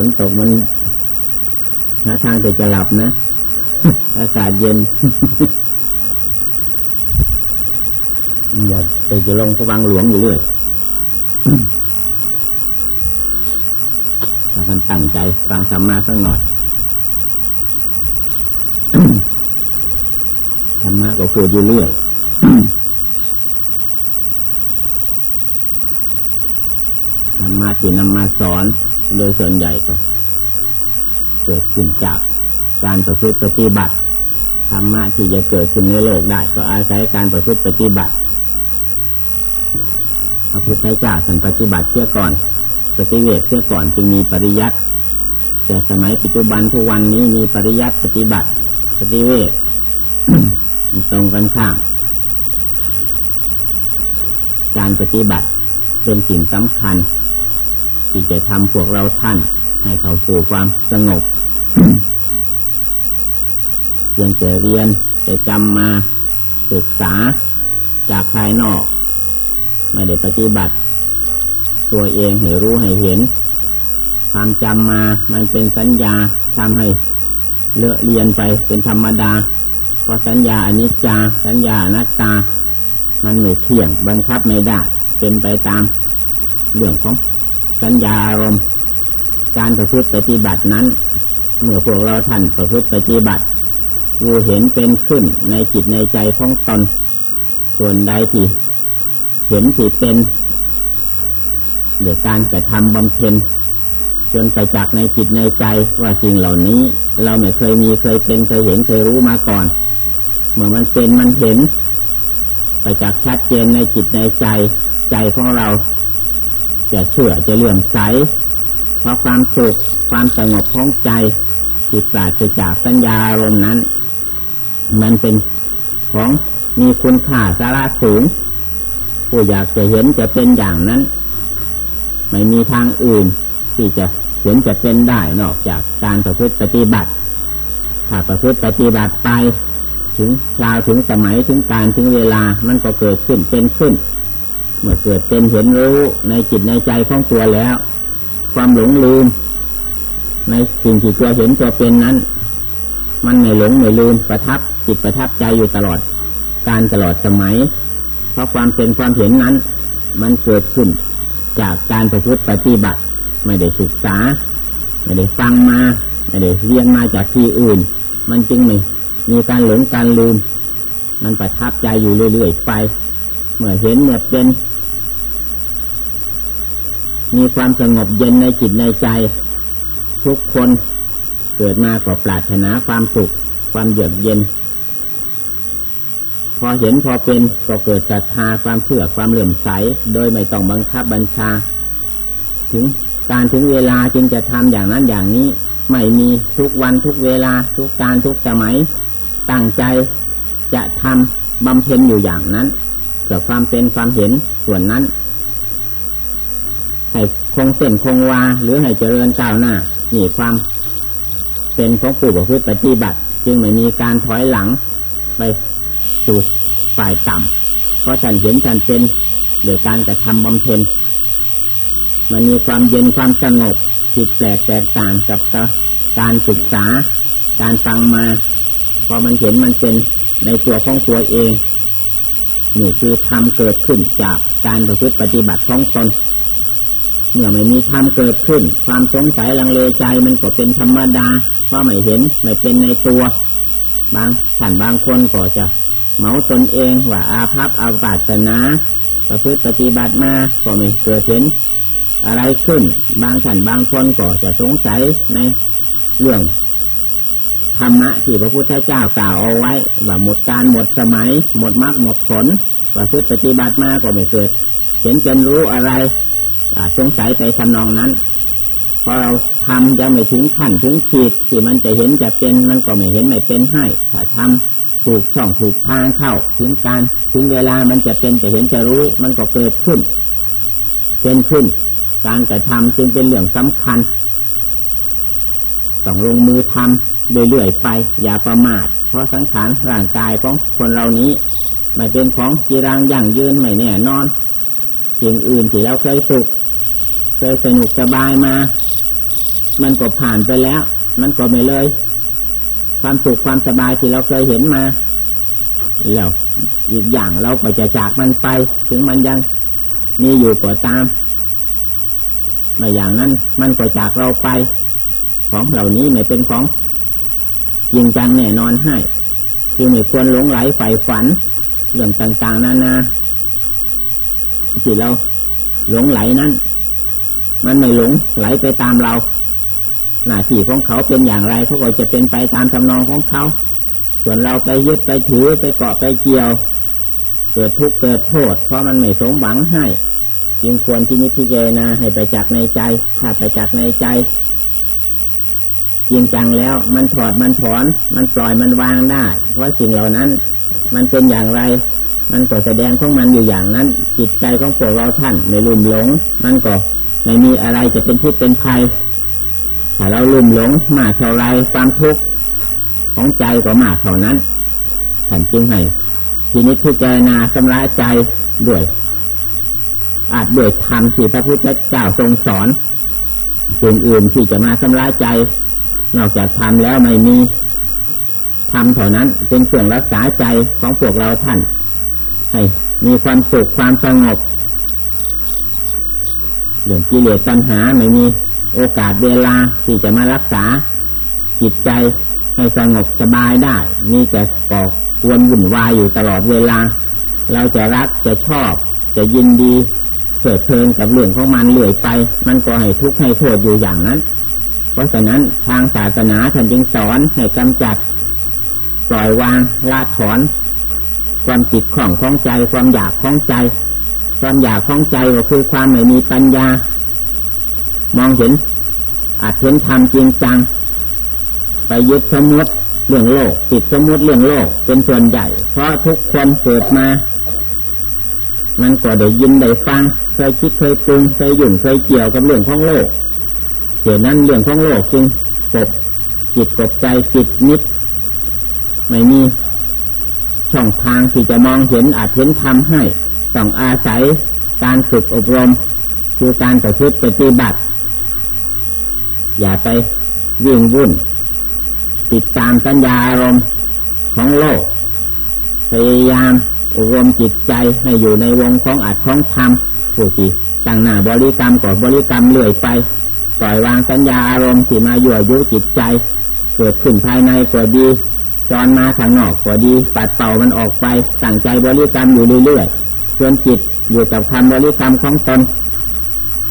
ฝนตกมันหาทางจะจะหลับนะ อากาศเย็น อย่าไปจะลงพระวังหลวงอยู่เรื่อยถ้ามันตั้งใจฟังธรรมะสักหน่อยธรรมะก็พูดอยู่เรื่อยธรรมะที่นำมาสอน โดยส่วนใหญ่ก็เกิดขึ้นจากการประพฤติปฏิบัติธรรมะที่จะเกิดขึ้นในโลกได้ ก็อาศัยการประพฤติปฏิบัติพระพุทธเจ้าสันปฏิบัติเสียก่อนปฏิเวทเสียก่อนจึงมีปริยัติแต่สมัยปัจจุบันทุกวันนี้มีปริยัติปฏิบัติปฏิเวทตรงกันข้ามการปฏิบัติเป็นสิ่งสำคัญ ที่จะทำพวกเราท่าน ให้เขาสู่ความสงบเพียงแต่เรียนแต่จำมาศึกษาจากภายนอก ไม่ได้ปฏิบัติ ตัวเองให้รู้ให้เห็น ความจำมามันเป็นสัญญาทำให้เลอะเรียนไปเป็นธรรมดา เพราะสัญญาอนิจจา สัญญาอนัตตา มันไม่เที่ยง บังคับไม่ได้ เป็นไปตามเรื่องของ สัญญาอารมณ์ การประพฤติปฏิบัตินั้น เมื่อพวกเราท่านประพฤติปฏิบัติรู้เห็นเป็นขึ้นในจิตในใจของตน ส่วนใดที่เห็นที่เป็นเดี๋ยวการกระทำบำเพ็ญจนไปจักในจิตในใจว่าสิ่งเหล่านี้ เราไม่เคยมีเคยเป็นเคยเห็นเคยรู้มาก่อน เมื่อมันเป็นมันเห็น ไปจักชัดเจนในจิตในใจใจของเรา จะเชื่อจะเลื่อมใสเพราะความสุขความสงบของใจจิตปราศจากสัญญาอารมณ์นั้น มันเป็นของมีคุณค่าสาระสูง ผู้อยากจะเห็นจะเป็นอย่างนั้น ไม่มีทางอื่น ที่จะเห็นจะเป็นได้นอกจากการประพฤติปฏิบัติ ถ้าประพฤติปฏิบัติไป ถึงคราวถึงสมัยถึงการถึงเวลามันก็เกิดขึ้นเป็นขึ้น มื่อเกิดเป็นเห็นรู้ในจิตในใจของตัวแล้ว ความหลงลืม ในสิ่งที่ตัวเห็นตัวเป็นนั้น มันไม่หลงไม่ลืมประทับจิตประทับใจอยู่ตลอด การตลอดสมัย เพราะความเป็นความเห็นนั้น มันเกิดขึ้นจากการประพฤติปฏิบัติ ไม่ได้ศึกษา ไม่ได้ฟังมาไม่ได้เรียนมาจากที่อื่น มันจึงไม่มีการหลงการลืม มันประทับใจอยู่เรื่อยๆไป เมื่อเห็นเมื่อเป็น มีความสงบเย็นในจิตในใจ ทุกคนเกิดมาก็ปรารถนาความสุข ความเยือกเย็น พอเห็นพอเป็นก็เกิดศรัทธาความเชื่อความเหลื่อมใส โดยไม่ต้องบังคับบัญชา ถึงการถึงเวลาจึงจะทำอย่างนั้นอย่างนี้ ไม่มีทุกวันทุกเวลาทุกการทุกสมัยตั้งใจจะทำบำเพ็ญอยู่อย่างนั้นเกิดความเป็นความเห็นส่วนนั้น ให้คงเส้นคงวา หรือให้เจริญก้าวหน้า นี่ความเป็นของผู้ประพฤติปฏิบัติ จึงไม่มีการถอยหลังไปสู่ฝ่ายต่ำเพราะฉันเห็นฉันเป็นโดยการกระทำบำเพ็ญมันมีความเย็นความสงบผิดแปลกแตกต่างกับการศึกษา การฟังมา พอมันเห็นมันเป็นในตัวของตัวเอง นี่คือธรรมเกิดขึ้นจากการประพฤติปฏิบัติของตน เมื่อไม่มีธรรมเกิดขึ้น ความสงสัยลังเลใจมันก็เป็นธรรมดา เพราะไม่เห็นไม่เป็นในตัว บางท่านบางคนก็จะเหมาตนเองว่าอาภัพอาปาสนา ประพฤติปฏิบัติมาก็ไม่เกิดเห็นอะไรขึ้น บางท่านบางคนก็จะสงสัยในเรื่องธรรมะที่พระพุทธเจ้ากล่าวเอาไว้ ว่าหมดการหมดสมัย หมดมรรคหมดผลประพฤติปฏิบัติมาก็ไม่เกิด เห็นจนรู้อะไร สงสัยไปทำนองนั้นพอเราทำจะไม่ถึงขั้นถึงขีดที่มันจะเห็นจะเป็นมันก็ไม่เห็นไม่เป็นให้ถ้าทำถูกช่องถูกทางเข้า ถึงการถึงเวลามันจะเป็นจะเห็นจะรู้ มันก็เกิดขึ้น เป็นขึ้น การกระทำจึงเป็นเรื่องสำคัญต้องลงมือทำเรื่อยๆไป อย่าประมาท เพราะสังขารร่างกายของคนเรานี้ ไม่เป็นของจีรังยั่งยืนไม่แน่นอน สิ่งอื่นที่เราเคยสุขเคยสนุกสบายมา มันก็ผ่านไปแล้ว มันก็ไม่เลย ความสุขความสบายที่เราเคยเห็นมา แล้วอีกอย่างเราก็จะจากมันไป ถึงมันยังมีอยู่ก็ตามไม่อย่างนั้น มันก็จากเราไป ของเหล่านี้ไม่เป็นของยิงจังแน่นอนให้ คือไม่ควรหลงไหลใฝ่ฝัน เรื่องต่างๆนานา ที่เราหลงไหลนั้น มันไม่หลงไหลไปตามเรา หน้าที่ของเขาเป็นอย่างไรเขาก็จะเป็นไปตามทำนองของเขา ส่วนเราไปยึดไปถือไปเกาะไปเกี่ยว เกิดทุกข์เกิดโทษ เพราะมันไม่สมหวังให้ จึงควรที่นิพพิจารณาให้ไปจักในใจ ถ้าไปจักในใจจริงจังแล้วมันถอดมันถอน มันปล่อยมันวางได้ เพราะสิ่งเหล่านั้น มันเป็นอย่างไร มันก็แสดงของมันอยู่อย่างนั้น จิตใจของพวกเราท่านไม่ลุ่มหลง มันก็ไม่มีอะไรจะเป็นพิษเป็นภัยถ้าเราลุ่มหลงมากเท่าไรความทุกข์ของใจก็มากเท่านั้นท่านจึงให้ทีนี้พิจารณาสำระใจด้วย อาจด้วยธรรมที่พระพุทธเจ้าทรงสอนสิ่งอื่นที่จะมาสำระใจ นอกจากธรรมแล้วไม่มีธรรมเท่านั้น เป็นเครื่องรักษาใจของพวกเราท่าน ให้มีความสุขความสงบเรื่องกิเลสตัณหาไม่มีโอกาสเวลาที่จะมารักษา จิตใจให้สงบสบายได้ มีแต่ก่อกวนวุ่นวายอยู่ตลอดเวลา เราจะรักจะชอบ จะยินดีเกิดเพลินกับเรื่องของมันเลื่อยไป มันก็ให้ทุกข์ให้โทษอยู่อย่างนั้น เพราะฉะนั้นทางศาสนาท่านจึงสอนให้กำจัด ปล่อยวางละถอน ความจิตของของใจ ความอยากของใจ ความอยากของใจก็คือความไม่มีปัญญา มองเห็นอาจเห็นธรรมจริงจัง ไปยึดสมมติเรื่องโลกติดสมมติเรื่องโลกเป็นส่วนใหญ่ เพราะทุกคนเกิดมา มันก็ได้ยินได้ฟังเคยคิดเคยปรุงเคยหยุ่นเคยเกี่ยวกับเรื่องของโลกเหตุนั้นเรื่องของโลกจึงกบจิตกบใจจิตนิด ไม่มี ช่องทางที่จะมองเห็นอาจเห็นทำให้ต้องอาศัยการฝึกอบรม คือการประพฤติปฏิบัติ อย่าไปวิ่งวุ่น ติดตามสัญญาอารมณ์ของโลก พยายามอบรมจิตใจให้อยู่ในวงของอัดของธรรมผู้ที่ตั้งหน้าบริกรรมก่อบริกรรมเลื่อยไป ปล่อยวางสัญญาอารมณ์ที่มายั่วยุจิตใจ เกิดขึ้นภายในก็ดี จรมาทางนอกก็ดี ปัดเป่ามันออกไปตั้งใจบริกรรมอยู่เรื่อยๆจนจิตอยู่กับคำบริกรรมของตน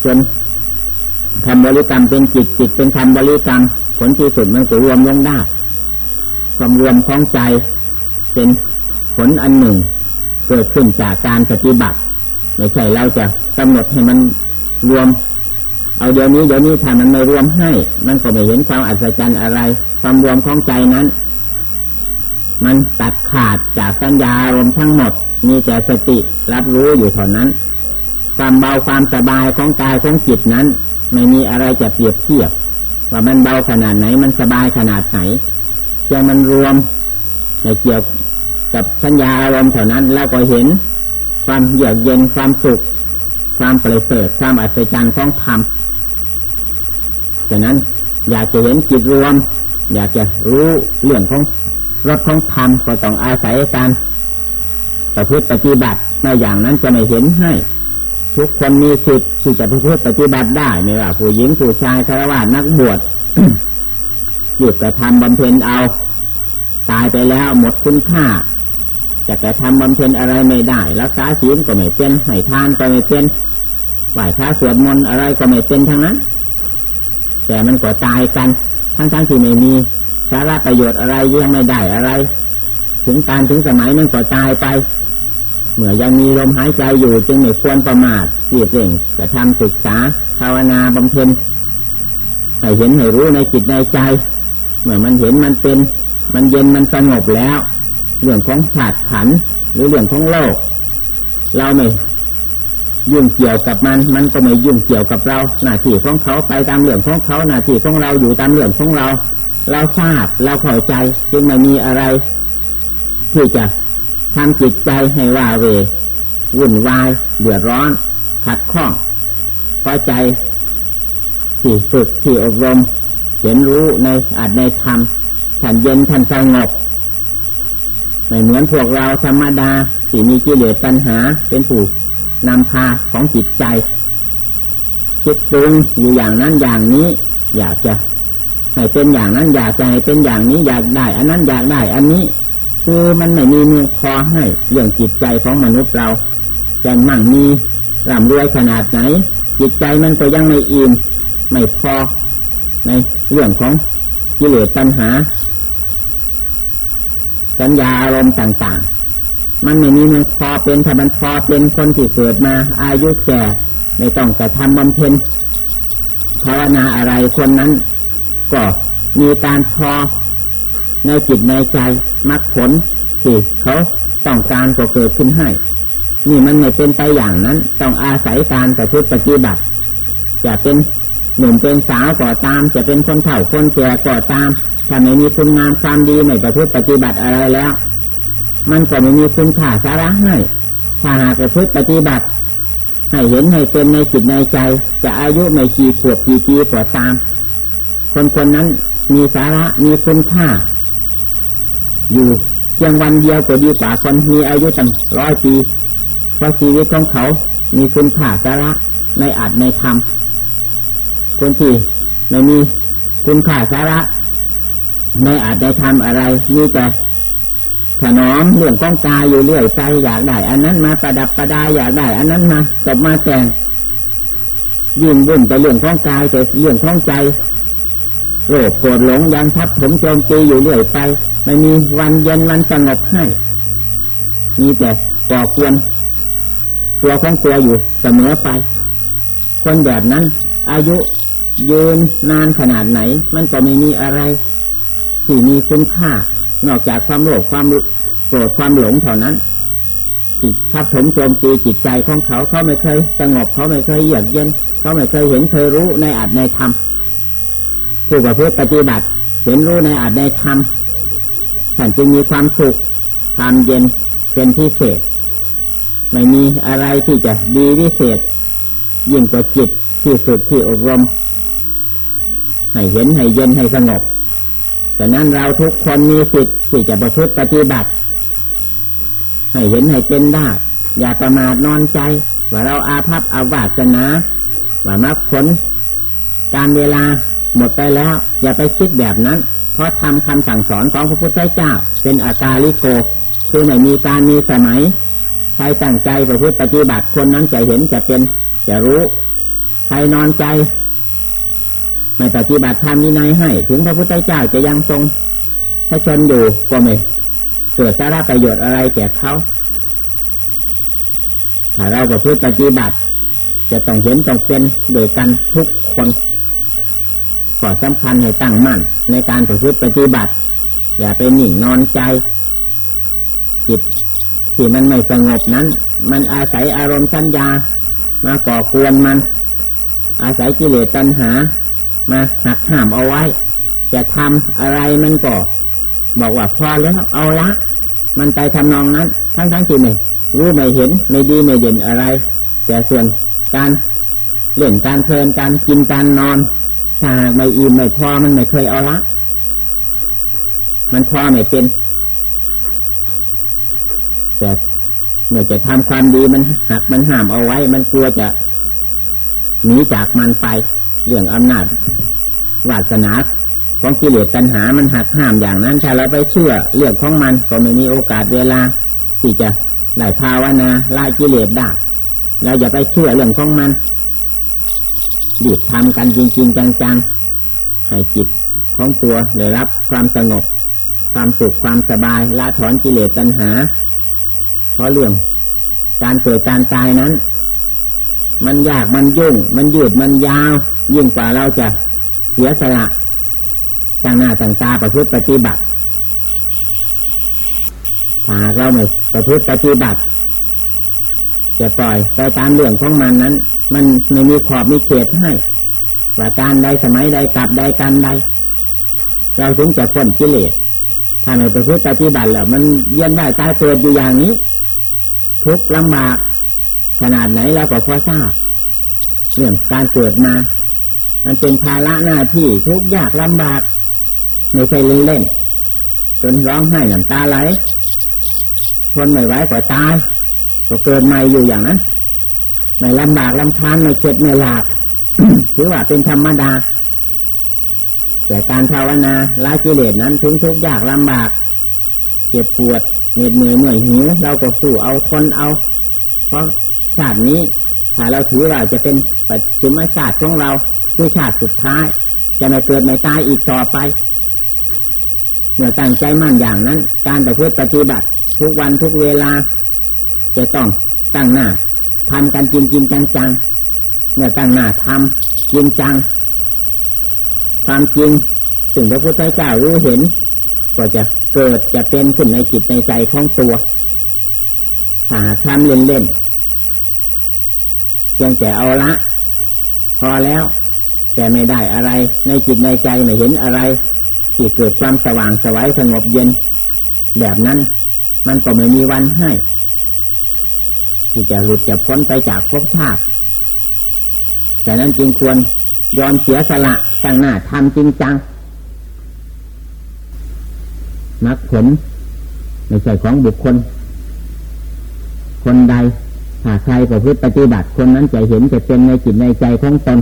จนคำบริกรรมเป็นจิตจิตเป็นคำบริกรรม ผลที่สุดมันก็รวมลงได้ความรวมของใจเป็นผลอันหนึ่ง เกิดขึ้นจากการปฏิบัติไม่ใช่เราจะกำหนดให้มันรวม เอาเดี๋ยวนี้เดี๋ยวนี้ถ้ามันไม่รวมให้ มันก็ไม่เห็นความอัศจรรย์อะไร ความรวมของใจนั้น มันตัดขาดจากสัญญาอารมณ์ทั้งหมด มีแต่สติรับรู้อยู่เท่านั้น ความเบาความสบายของกายของจิตนั้น ไม่มีอะไรจะเปรียบเทียบ ว่ามันเบาขนาดไหน มันสบายขนาดไหนเพียงมันรวมในเกี่ยวกับสัญญาอารมณ์เท่านั้นเราก็เห็น ความเยือกเย็นความสุข ความประเสริฐความอัศจรรย์ของธรรมฉะนั้นอยากจะเห็นจิตรวม อยากจะรู้เรื่องของ รสของธรรมก็ต้องอาศัยการประพฤติปฏิบัติในอย่างนั้นจะไม่เห็นให้ ทุกคนมีสิทธิ์ที่จะประพฤติปฏิบัติได้ไม่ว่าผู้หญิงผู้ชายคารวะนักบวชหยุดกระทำบำเพ็ญเอา ตายไปแล้วหมดคุณค่าจะกระทำบำเพ็ญอะไรไม่ได้ รักษาศีลก็ไม่เป็นให้ทานก็ไม่เป็นไหว้พระสวดมนต์อะไรก็ไม่เป็นทั้งนั้น แต่มันก็ตายกัน ทั้งทั้งที่ไม่มี สาระประโยชน์อะไรยังไม่ได้อะไร ถึงการถึงสมัยมันก็ตายไป เมื่อยังมีลมหายใจอยู่จึงไม่ควรประมาทเสียเร่งจะทำศึกษาภาวนาบำเพ็ญให้เห็นให้รู้ในจิตในใจ เมื่อมันเห็นมันเป็น มันเย็นมันสงบแล้ว เรื่องของศาสตร์ขันหรือเรื่องของโลก เราไม่ยุ่งเกี่ยวกับมัน มันก็ไม่ยุ่งเกี่ยวกับเรา หน้าที่ของเขาไปตามเรื่องของเขา หน้าที่ของเราอยู่ตามเรื่องของเรา เราทราบเราเข้าใจ จึงไม่มีอะไร ที่จะทำจิตใจให้ว่าเว วุ่นวายเดือดร้อน ขัดข้องพอใจที่ฝึกที่อบรม เห็นรู้ในอาจในธรรมท่านเย็นท่านสงบไม่เหมือนพวกเราธรรมดาที่มีกิเลสปัญหาเป็นผู้นำพาของจิตใจ คิดปรุงอยู่อย่างนั้นอย่างนี้ อยากจะ ให้เป็นอย่างนั้นอยากจะให้เป็นอย่างนี้อยากได้ อันนั้นอยากได้ อันนี้ คือมันไม่มีเมือพอให้เรื่องจิตใจของมนุษย์เราจะมั่งมีร่ำรวยขนาดไหน จิตใจมันก็ยังไม่อิ่มไม่พอในเรื่องของกิเลสปัญหา สัญญาอารมณ์ต่างๆ มันไม่มีมันพอเป็นถ้ามันพอเป็นคนที่เกิดมา อายุแก่ไม่ต้องกระทำบำเพ็ญภาวนาอะไรคนนั้น ก็มีการพอในจิตในใจมรรคผลที่เขาต้องการก็เกิดขึ้นให้ นี่มันไม่เป็นไปอย่างนั้น ต้องอาศัยการแต่ชุดปฏิบัติ จะเป็นหนุ่มเป็นสาวก็ตาม จะเป็นคนเฒ่าคนแก่ก็ตาม ถ้าไม่มีคุณงามความดีไม่ประพฤติปฏิบัติอะไรแล้ว มันก็ไม่มีคุณค่าสาระให้ ถ้าหากประพฤติปฏิบัติ ให้เห็นให้เป็นในจิตในใจ จะอายุไม่กี่ขวบกี่ปีก็ตาม คนคนนั้นมีสาระมีคุณค่า อยู่เพียงวันเดียวก็ดีกว่าคนมีอายุตั้งร้อยปีเพราะชีวิตของเขา มีคุณค่าสาระในอาจในธรรมคนที่ไม่มีคุณค่าสาระไม่อาจได้ทำอะไรมีแต่ถนอมเรื่องก้องกายอยู่เรื่อยใจอยากได้อันนั้นมาประดับประดาอยากได้ อันนั้นมาจบมาแต่งยิ่งวุ่นแต่เรื่องข้องกายแต่เรื่องข้องใจ โรคโกรธหลงยังทับถมโจมตีอยู่เรื่อยไป ไม่มีวันเย็นวันสงบให้ มีแต่ก่อควรตัวของตัวอยู่เสมอไป คนแบบนั้น อายุยืนนานขนาดไหน มันก็ไม่มีอะไร ที่มีคุณค่า นอกจากความโลภความโกรธความหลงเท่านั้นจิตทับถมโจมตีจิตใจของเขาเขาไม่เคยสงบเขาไม่เคยเยือกเย็น เขาไม่เคยเห็นเคยรู้ในอาจในธรรม ผู้ประพฤติปฏิบัติ เห็นรู้ในอาจในธรรมท่านจึงมีความสุขความเย็นเป็นพิเศษ ไม่มีอะไรที่จะดีวิเศษ ยิ่งกว่าจิตที่สุดที่อบรม ให้เห็นให้เย็นให้สงบแต่นั้นเราทุกคนมีสิทธิ์ที่จะประพฤติปฏิบัติ ให้เห็นให้เป็นได้อย่าประมาทนอนใจ ว่าเราอาภัพอาวาสนา ว่ามรรคผลการเวลา หมดไปแล้ว อย่าไปคิดแบบนั้น เพราะทำคำสั่งสอนของพระพุทธเจ้า เป็นอาตาลิโก คือไม่มีการมีสมัยใครตั้งใจประพฤติปฏิบัติคนนั้นจะเห็นจะเป็นจะรู้ ใครนอนใจ ไม่ปฏิบัติธรรมนินัยให้ ถึงพระพุทธเจ้าจะยังทรงให้ชนอยู่ก็ไม่เกิดสาระประโยชน์อะไรแก่เขาถ้าเราประพฤติปฏิบัติ จะต้องเห็นต้องเป็นโดยกันทุกคน ขอสำคัญให้ตั้งมั่น ในการประพฤติปฏิบัติ อย่าไปหนิ่งนอนใจ จิตที่มันไม่สงบนั้น มันอาศัยอารมณ์สัญญา มาก่อควรมัน อาศัยกิเลสตัณหา มาหักห้ามเอาไว้ จะทำอะไรมันก็ บอกว่าพอแล้วเอาละ มันไปทำนองนั้น ทั้งทั้งที่ไม่รู้ไม่เห็นไม่ดีไม่เด่นอะไร แต่ส่วนการเล่นการเพลินการกินการนอน ถ้าไม่อิ่มไม่พอมันไม่เคยเอาละ มันพอไม่เป็น แต่เมื่อจะทำความดีมันหักมันห้ามเอาไว้ มันกลัวจะหนีจากมันไป เรื่องอำนาจวาสนาของกิเลสตัณหา มันหักห้ามอย่างนั้น ถ้าเราไปเชื่อเรื่องของมันก็ไม่มีโอกาสเวลา ที่จะได้ภาวนาลายกิเลสได้เราอย่าไปเชื่อเรื่องของมัน ดีบทำกันจริง ๆ จังๆให้จิตของตัวได้รับความสงบ ความสุขความสบายละถอนกิเลสตัณหา เพราะเรื่องการเกิดการตายนั้น มันยากมันยุ่ง มันยืดมันยาว ยิ่งกว่าเราจะเสียสละต่างหน้าต่างตาประพฤติปฏิบัติถ้าเราไม่ประพฤติปฏิบัติจะปล่อยไปตามเรื่องของมันนั้น มันไม่มีขอบมีเขตให้ว่าการใดสมัยใดกลับใดการใด เราถึงจะพ้นกิเลสถ้าไม่ประพฤติปฏิบัติแล้วมันเย็นได้ตายเกิดอยู่อย่างนี้ ทุกลำบากขนาดไหนเราก็พอทราบเรื่องการเกิดมา มันเป็นภาระหน้าที่ทุกยากลำบากไม่ใช่เล่นเล่นจนร้องไห้น้ำตาไหลทนไม่ไหวก็ตายก็เกิดใหม่อยู่อย่างนั้น ไม่ลำบากลำคาญไม่เจ็บไม่หลาบถือว่าเป็นธรรมดา แต่การภาวนาละกิเลสนั้นถึงทุกยากลำบาก เจ็บปวดเหน็ดเหนื่อยเมื่อยหิวเราก็สู้เอาทนเอา เพราะชาตินี้ถ้าเราถือว่าจะเป็นปัจจุบันชาติของเราคือชาติสุดท้าย จะไม่เกิดไม่ตายอีกต่อไปเมื่อตั้งใจมั่นอย่างนั้น การปฏิบัติปฏิบัติ ทุกวันทุกเวลา จะต้องตั้งหน้า ทำกันจริงจริงจังจังเมื่อตั้งหน้าทำจริงจัง ความจริงถึงพระพุทธเจ้ารู้เห็น ก็จะเกิดจะเป็นขึ้นในจิตในใจของตัวถ้าทำเล่นเล่นเพียงแต่เอาละ พอแล้ว แต่ไม่ได้อะไร ในจิตในใจไม่เห็นอะไร ที่เกิดความสว่างสวัยสงบเย็น แบบนั้น มันก็ไม่มีวันให้ ที่จะหลุดจะพ้นไปจากภพชาติแต่นั้นจึงควรยอมเสียสละตั้งหน้าทำจริงจังนักผลไม่ใช่ของบุคคล คนใดถ้าใครประพฤติปฏิบัติคนนั้นจะเห็นจะเป็นในจิตในใจของตน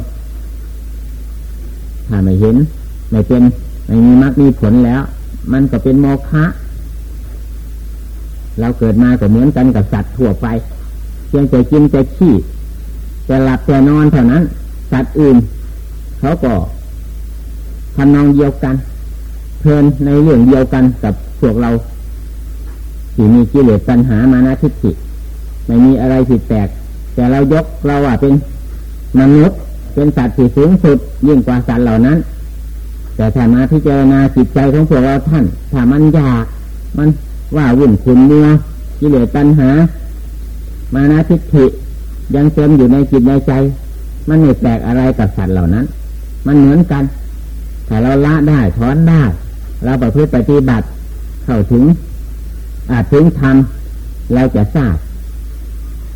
ถ้าไม่เห็นไม่เป็นไม่มีมรรคมีผลแล้ว มันก็เป็นโมฆะเราเกิดมาก็เหมือนกันกับสัตว์ทั่วไป พียงแต่กินแต่ขี้แต่หลับแต่นอนเท่านั้น สัตว์อื่น เขาก็ทำนองเดียวกัน เพลินในเรื่องเดียวกันกับพวกเราที่มีกิเลสปัญหามานาทิฏฐิไม่มีอะไรผิดแปลกแต่เรายกเราว่าเป็นมนุษย์เป็นสัตว์ที่สูงสุด ยิ่งกว่าสัตว์เหล่านั้น แต่ถ้ามาพิจารณาจิตใจของพวกเราท่าน ถ้ามันอยาก มันว่าวุ่นขุนเนื้อกิเลสปัญหา มานาทิฏฐิยังเต็มอยู่ในจิตในใจ มันไม่แปลกอะไรกับสัตว์เหล่านั้น มันเหมือนกันถ้าเราละได้ถอนได้ เราประพฤติปฏิบัติเข้าถึง อาจถึงธรรมเราจะทราบ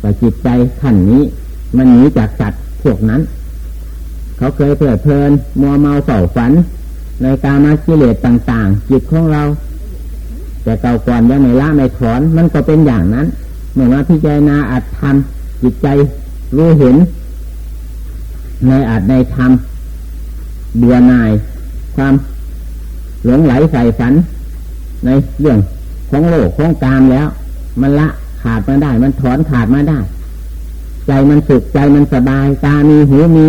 ว่าจิตใจท่านนี้ มันหนีจากสัตว์พวกนั้น เขาเคยเพลิดเพลิน มัวเมาเฝ้าฝัน ในการมากิเลสต่าง ๆ จิตของเรา แต่เก่าก่อนยังไม่ละไม่ถอน มันก็เป็นอย่างนั้น เมื่อมาพิจารณาอาจทำจิตใจรู้เห็น ในอาจในธรรมเบื่อหน่าย ความหลงไหลใส่ฝัน ในเรื่องของโลกของกามแล้ว มันละขาดมาได้ มันถอนขาดมาได้ ใจมันสุขใจมันสบาย ตามีหูมี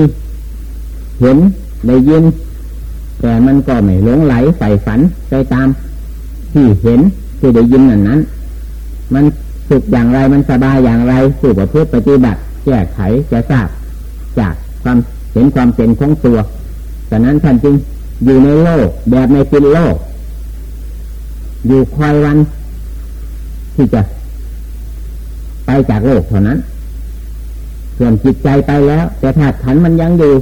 เห็นได้ยิน แต่มันก็ไม่หลงไหลใส่ฝันไปตาม ที่เห็นที่ได้ยินนั้นนั้น มัน สุขอย่างไรมันสบายอย่างไรสู่ประพฤติปฏิบัติแก้ไขจะทราบ จากความเห็นความเป็นของตัวฉะนั้นท่านจึงอยู่ในโลกแบบในเป็นโลก อยู่คอยวัน ที่จะ ไปจากโลกเท่านั้น ส่วนจิตใจไปแล้ว แต่ถ้าขันมันยังอยู่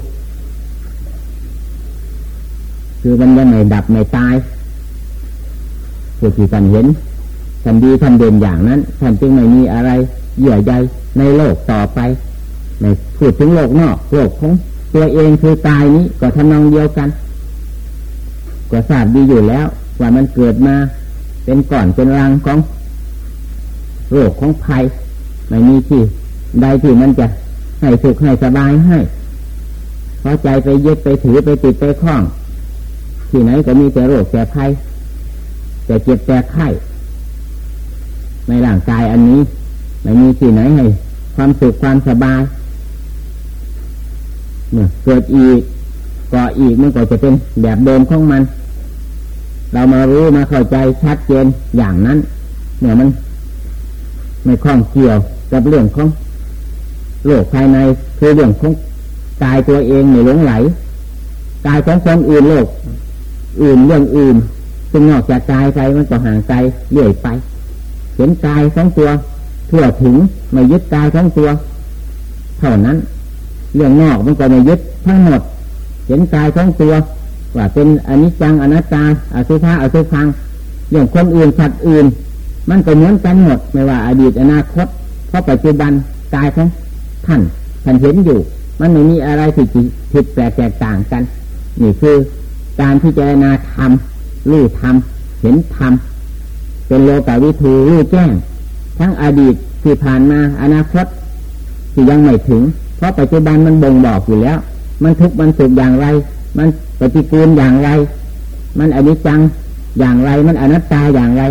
คือมันยังไม่ดับไม่ตายผู้ที่ท่านเห็น ท่านดีท่านเด่นอย่างนั้น ท่านจึงไม่มีอะไรเยื่อใยในโลกต่อไปไม่พูดถึงโลกนอกโลกของตัวเองคือตายนี้ก็ทำนองเดียวกัน ก็ทราบดีอยู่แล้ว ว่ามันเกิดมาเป็นก่อนเป็นรังของโรคของภัยไม่มีที่ใดที่มันจะให้สุขให้สบายให้เพราะใจไปยึดไปถือไปติดไปคล้อง ที่ไหนก็มีแต่โรคแต่ภัยแต่เจ็บแต่ไข้ ในร่างกายอันนี้ ไม่มีที่ไหนให้ ความสุขความสบายเนี่ยเกิดอีกก่ออีกมันก็จะเป็นแบบเดิมของมัน เรามารู้มาเข้าใจชัดเจนอย่างนั้นเนี่ยมันไม่คล้องเกี่ยวกับเรื่องของโลกภายในคือเรื่องของกายตัวเองไม่หลงไหลกายของคนอื่นโลก อื่นเรื่องอื่นซึ่งนอกจากกายไปมันก็ห่างไกลเรื่อยไป เห็นกายของตัวทั่วถึงไม่ยึดกายของตัว เท่านั้น เรื่องนอกมันก็ไม่ยึดทั้งหมด เห็นกายของตัว ว่าเป็นอนิจจังอนัตตาอสุภะอสุพังเรื่องคนอื่นสัตว์อื่น มันก็เหมือนกันหมดไม่ว่าอดีตอนาคตเพราะปัจจุบันกายของท่านท่านเห็นอยู่ มันไม่มีอะไรที่ผิดแปลกแตกต่างกัน นี่คือการพิจารณาธรรมรู้ธรรมเห็นธรรม เป็นโลกาวิถีรู้แจ้งทั้งอดีตที่ผ่านมาอนาคตที่ยังไม่ถึง เพราะปัจจุบันมันบ่งบอกอยู่แล้ว มันทุกข์มันสุขอย่างไร มันปฏิกูลอย่างไร มันอนิจจังอย่างไร มันอนัตตาอย่างไร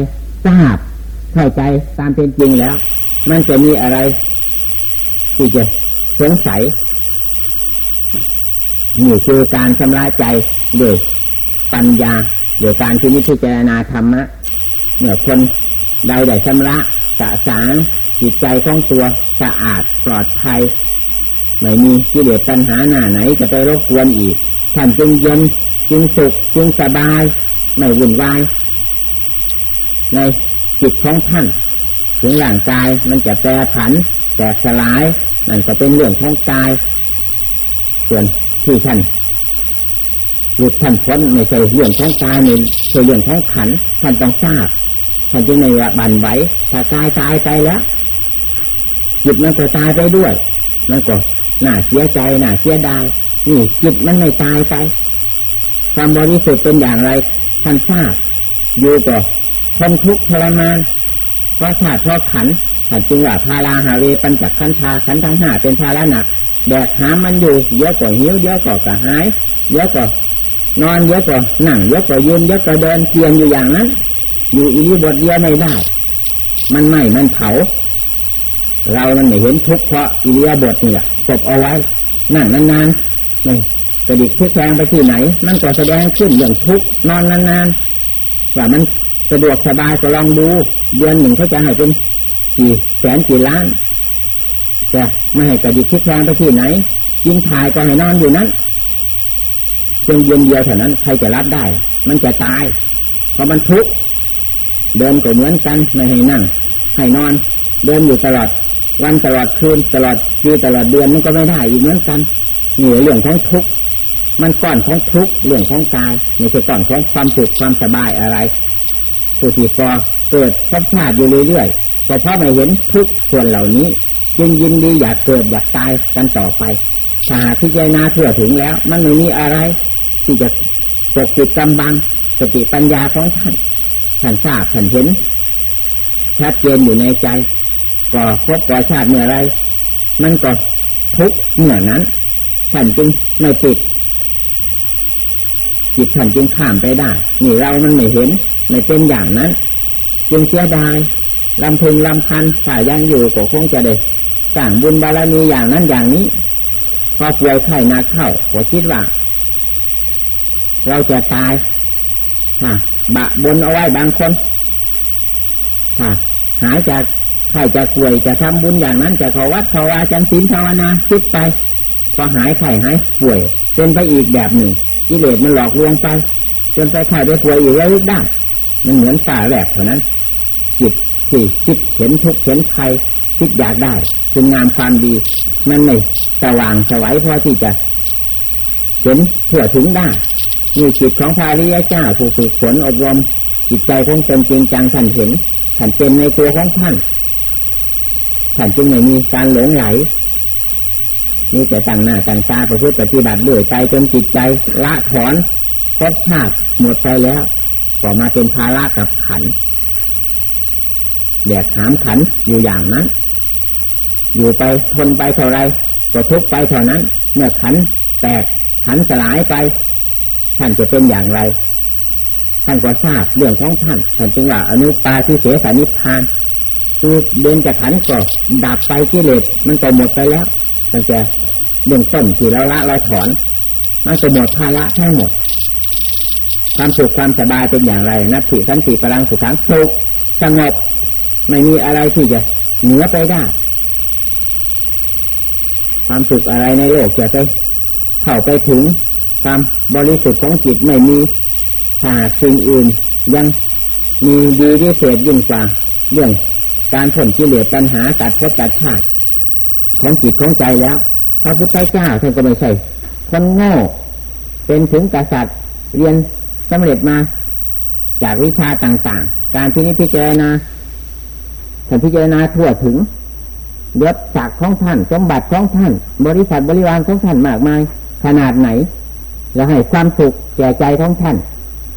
ทราบเข้าใจตามเป็นจริงแล้ว มันจะมีอะไรที่จะสงสัยนี่คือการชำระใจด้วยปัญญาโดยการที่นิพพจารณาธรรมะ เมื่อคนใดได้ชำระสะสางจิตใจของตัวสะอาดปลอดภัยไม่มีกิเลสปัญหาหน้าไหนจะไปรบกวนอีกท่านจึงเย็นจึงสุขจึงสบาย ไม่วุ่นวาย ในจิตของท่าน ถึงร่างกายมันจะแปรผัน แตกสลายนั่นก็เป็นเรื่องของกาย ส่วนที่ท่านหลุดท่านพ้นไม่ใช่เรื่องของกายไม่ใช่เรื่องของขันท่านต้องทราบ ท่านจึงในบันไหวถ้ากายตายไปแล้วจิตมันก็ตายไปด้วยมันก็น่าเสียใจน่าเสียดายนี่จิตมันไม่ตายไปความบริสุทธิ์เป็นอย่างไรท่านทราบอยู่ก็ทนทุกข์ทรมานเพราะธาตุเพราะขันท่านจึงว่าพาราหาเวปัญจขันธาขันทั้งห้าเป็นภาระหนักแบกหามันอยู่เยอะกว่าหิวเยอะกว่ากระหายเยอะกว่านอนเยอะกว่านั่งเยอะกว่ายืนเยอะกว่าเดินเตียนอยู่อย่างนั้น อยู่อีบทเดียวไม่ได้ มันไหม้มันเผา เรามันไม่เห็นทุกข์เพราะอิริยาบถนี่แหละจบเอาไว้นั่งนานๆนี่กระดิกที่แทงไปที่ไหน มันก็แสดงขึ้นอย่างทุกข์นอนนานๆว่ามันสะดวกสบายก็ลองดู เดือนหนึ่งเขาจะให้เป็นกี่แสนกี่ล้านจะไม่ให้กระดิกที่แทงไปที่ไหนกินถ่ายก็ให้นอนอยู่นั้นเพียงเย็นเดียวเท่านั้นใครจะรับได้ มันจะตายเพราะมันทุกข์ เดินก็เหมือนกันไม่ให้นั่ง ให้นอน เดินอยู่ตลอดวันตลอดคืนตลอดปีตลอดเดือนมันก็ไม่ได้อีกเหมือนกันเหนี่อยเรื่องของทุกข์มันก้อนของทุกข์เรื่องของกายไม่ใช่ก้อนของความสุขความสบายอะไรผู้ที่พอเกิดพบชาติอยู่เรื่อยๆก็เพราะไม่เห็นทุกข์ส่วนเหล่านี้จึงยินดีอยากเกิดอยากตายกันต่อไปถ้าพิจารณาเถื่อถึงแล้ว มันไม่มีอะไร ที่จะปกปิดกำบังสติปัญญาของท่าน ท่านทราบท่านเห็นชัดเจนอยู่ในใจ ก่อพบก่อชาติเมื่อไรมันก็ทุกเมื่อนั้นท่านจึงไม่ติดจิตท่านจึงข้ามไปได้ นี่เรามันไม่เห็นไม่เป็นอย่างนั้น จึงเสียดายลำพึงลำพันถ้ายังอยู่ก็คงจะได้สร้างบุญบารมีอย่างนั้นอย่างนี้ พอป่วยไข้หนักเข้าก็คิดว่า เราจะตายค่ะ บะบนเอาไว้บางคนค่ะหายจากใครจะป่วยจะทำบุญอย่างนั้นจะขอวัดขอวาจำศีลภาวนาคิดไปพอหายไข้หายป่วยเป็นไปอีกแบบหนึ่งกิเลสมันหลอกลวงไปจนไปไข้ไปป่วยอีกแล้วได้ มันเหมือนฝ่าแหลกเท่านั้น จิตที่คิดเห็นทุกข์เห็นภัยคิดอยากได้คุณงามความดี มันไม่สว่างสวัยพอที่จะเห็นทั่วถึงได้ มีจิตของพาริยเจ้าผู้ฝึกฝนอบรมจิตใจของตนจริงจังท่านเห็นท่านเป็นในตัวของท่านท่านจึงไม่มีการหลงไหลนี่แต่ตั้งหน้าตั้งตาประพฤติปฏิบัติด้วยใจจนจิตใจละถอนครบชาติหมดไปแล้วก็มาเป็นภาระกับขันแดกหามขันอยู่อย่างนั้น อยู่ไปทนไปเท่าไรก็ทุกไปเท่านั้น เมื่อขันแตกขันสลายไป ท่านจะเป็นอย่างไร ท่านก็ทราบเรื่องของท่านท่านจึงว่าอนุปาทิเสสนิพานคือเดินจากขันก็ดับไปกิเลสมันก็หมดไปแล้วตั้งแต่เบื้องต้นที่เราละเราถอน มันก็หมดภาระทั้งหมด ความสุขความสบายเป็นอย่างไรนัตถิสันติพลังสุขังสุขสงบไม่มีอะไรที่จะเหนือไปได้ ความสุขอะไรในโลกจะไปเข้าไปถึง ความบริสุทธิ์ของจิตไม่มีถ้าสิ่งอื่น ยังมีดีพิเศษยิ่งกว่าเรื่องการผลกิเลสปัญหาตัดพบตัดชาติของจิตของใจแล้วพระพุทธเจ้าท่านก็ไม่ใช่คนโง่เป็นถึงกษัตริย์เรียนสำเร็จมา จากวิชาต่างๆ การที่นี้พิจารณาท่านพิจารณาทั่วถึงยศศักดิ์ของท่าน สมบัติของท่าน บริษัทบริวารของท่านมากมาย ขนาดไหน แล้วให้ความสุขแก่ใจของท่าน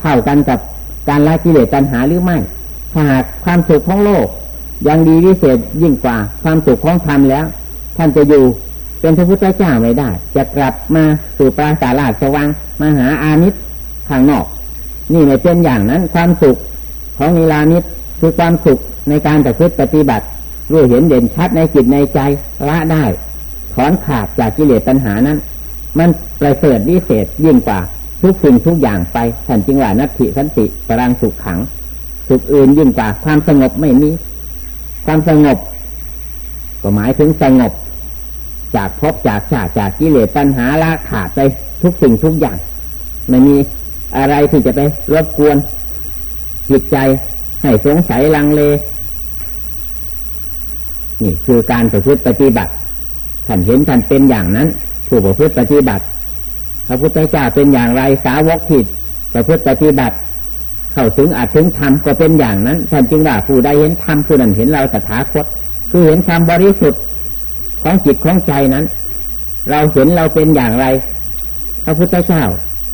เท่ากันกับการละกิเลสตัณหาหรือไม่ถ้าหากความสุขของโลก ยังดีวิเศษยิ่งกว่าความสุขของธรรมแล้ว ท่านจะอยู่เป็นพระพุทธเจ้าไม่ได้ จะกลับมาสู่ปราสาทสว่างมาหาอามิตรข้างนอก นี่ไม่เป็นอย่างนั้นความสุขของนิลามิตรคือความสุขในการประพฤติปฏิบัติรู้เห็นเด่นชัดในจิตในใจละได้ ถอนขาดจากกิเลสตัณหานั้น มันประเสริฐวิเศษยิ่งกว่า ทุกสิ่งทุกอย่างไปท่านจึงว่านัตถิสันติปรังสุขขัง สุขอื่นยิ่งกว่า ความสงบไม่มี ความสงบ ก็หมายถึงสงบ จากภพจากชาติจากกิเลสตัณหาละขาดไปทุกสิ่งทุกอย่าง ไม่มีอะไรที่จะไปรบกวนจิตใจให้สงสัยลังเล นี่คือการประพฤติปฏิบัติท่านเห็นท่านเป็นอย่างนั้น ผู้ประพฤติปฏิบัติ พระพุทธเจ้าเป็นอย่างไรสาวกผิดประพฤติปฏิบัติ เข้าถึงอาจถึงธรรมก็เป็นอย่างนั้นท่านจึงว่าผู้ใดเห็นธรรมผู้นั้นเห็นเราตถาคต คือเห็นความบริสุทธิ์ของจิตของใจนั้น เราเห็นเราเป็นอย่างไร พระพุทธเจ้า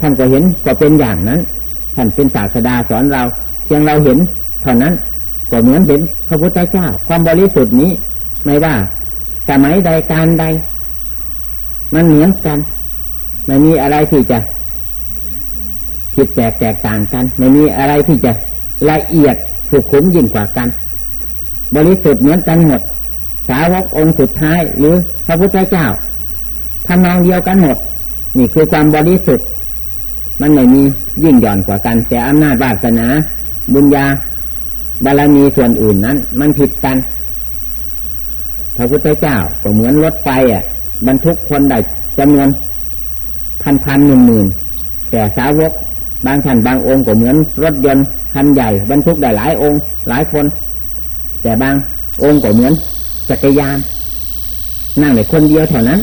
ท่านก็เห็นก็เป็นอย่างนั้น ท่านเป็นศาสดาสอนเราเพียงเราเห็นเท่านั้นก็เหมือนเห็นพระพุทธเจ้า ความบริสุทธิ์นี้ ไม่ว่าสมัยใดการใด มันเหมือนกัน ไม่มีอะไรที่จะผิดแปลกแตกต่างกัน ไม่มีอะไรที่จะละเอียดสุขุมยิ่งกว่ากัน บริสุทธิ์เหมือนกันหมด สาวกองค์สุดท้ายหรือพระพุทธเจ้าทำนองเดียวกันหมด นี่คือความบริสุทธิ์ มันไม่มียิ่งหย่อนกว่ากัน แต่อำนาจวาสนา บุญญาบารมีส่วนอื่นนั้น มันผิดกัน พระพุทธเจ้าก็เหมือนรถไฟอะ บรรทุกคนได้จำนวนพันพันหนึ่งหมื่นแต่สาวกบางท่านบางองค์ก็เหมือนรถยนต์คันใหญ่ บรรทุกได้หลายองค์ หลายคน แต่บางองค์ก็เหมือนจักรยาน นั่งในคนเดียวเท่านั้น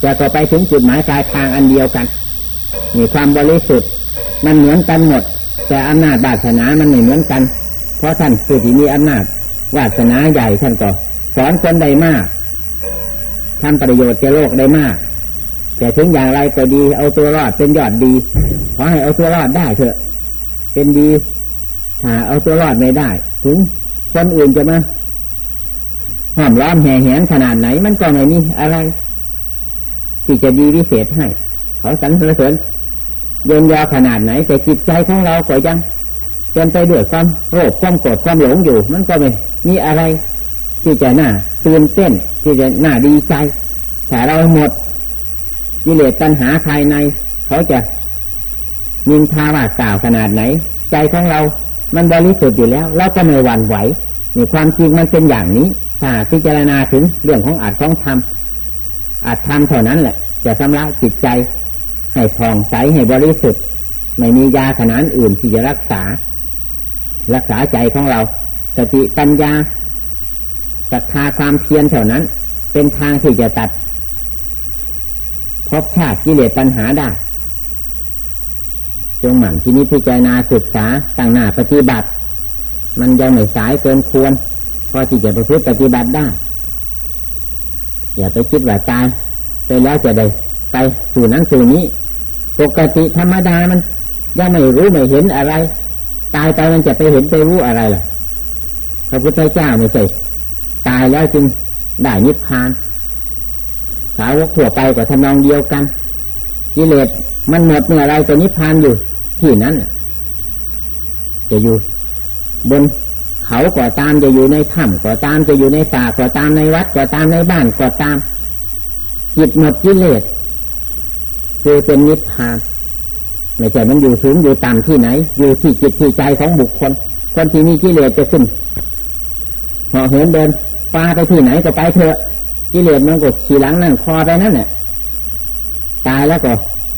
แต่ก็ไปถึงจุดหมายปลายทางอันเดียวกันมีความบริสุทธิ์มันเหมือนกันหมด แต่อำนาจบาสนามันไม่เหมือนกัน เพราะท่านผู้ที่มีอำนาจวาสนาใหญ่ท่านก็สอนคนได้มาก ทำประโยชน์แก่โลกได้มาก แต่ถึงอย่างไรก็ดี เอาตัวรอดเป็นยอดดี ขอให้เอาตัวรอดได้เถอะ เป็นดีถ้าเอาตัวรอดไม่ได้ ถึงคนอื่นจะมาห้อมล้อมแห่แหนขนาดไหนมันก็ไม่มีอะไรที่จะดีวิเศษให้ เขาสรรเสริญเยินยอขนาดไหน แต่จิตใจของเราก็ยังเป็นไปด้วยความโลภความโกรธความหลงอยู่ มันก็ไม่มีอะไร ที่จะน่าตื่นเต้น ที่จะน่าดีใจแต่เราหมดกิเลสตัณหาภายใน เขาจะมินทาว่าสล่าวขนาดไหน ใจของเรา มันบริสุทธิ์อยู่แล้ว เราก็ไม่หวั่นไหวนี่ความจริงมันเป็นอย่างนี้ถ้าพิจารณาถึงเรื่องของอาจของธรรมอาจธรรมเท่านั้นแหละ จะชำระจิตใจ ให้ผ่องใสให้บริสุทธิ์ ไม่มียาขนาดอื่นที่จะรักษา รักษาใจของเรา สติปัญญา ศรัทธาความเพียรเท่านั้น เป็นทางที่จะตัดพบชาติกิเลสปัญหาได้ จงหมั่นที่นี้พิจารณาศึกษาตั้งหน้าปฏิบัติ มันยังไม่สายเกินควรพอที่จะประพฤติปฏิบัติได้ อย่าไปคิดว่าตายไปแล้วจะได้ไปสู่นั้นสู่นี้ ปกติธรรมดามันยังไม่รู้ไม่เห็นอะไร ตายไปมันจะไปเห็นไปรู้อะไรล่ะพระพุทธเจ้าไม่ใช่ ตายแล้วจึงได้นิพพาน สาวกทั่วไปก็ทำนองเดียวกันกิเลสมันหมดเมื่อไรก็นิพพานอยู่ที่นั้นจะอยู่ บนเขาก็ตามจะอยู่ในถ้ำก็ตามจะอยู่ในป่าก็ตามในวัดก็ตามในบ้านก็ตามจิตหมดกิเลสคือเป็นนิพพานไม่ใช่มันอยู่สูงอยู่ต่ำที่ไหน อยู่ที่จิตที่ใจของบุคคล คนที่มีกิเลสจะขึ้นหาะเหินเดิน ปลาไปที่ไหนก็ไปเถอะกิเลสมันก็ขี่หลังนั่งคอไปนั่นเนี่ยตายแล้วก็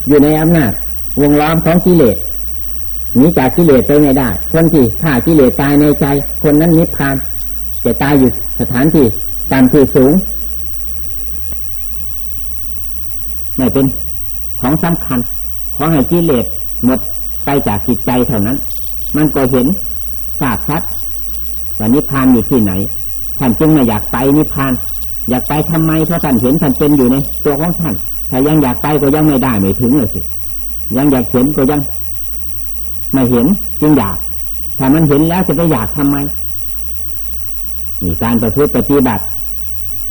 อยู่ในอำนาจ วงล้อมของกิเลสหนีจากกิเลสไปไม่ได้ คนที่ฆ่ากิเลสตายในใจ คนนั้นนิพพานจะตายอยู่สถานที่ต่ำที่สูงไม่เป็นของสำคัญ ขอให้กิเลสหมดไปจากจิตใจเท่านั้น มันก็เห็นทราบชัดว่านิพพานอยู่ที่ไหน ท่านจึงไม่อยากไปนิพพาน อยากไปทำไมเพราะท่านเห็นท่านเป็นอยู่ในตัวของท่าน ถ้ายังอยากไปก็ยังไม่ได้ไม่ถึงเลยสิยังอยากเห็นก็ยังไม่เห็นจึงอยาก ถ้ามันเห็นแล้วจะไปอยากทำไมนี่การประพฤติปฏิบัติ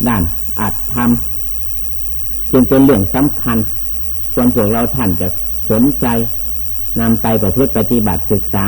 ด้านอาจทำจึงเป็นเรื่องสำคัญ ควรพวกเราท่านจะสนใจนำไปประพฤติปฏิบัติศึกษา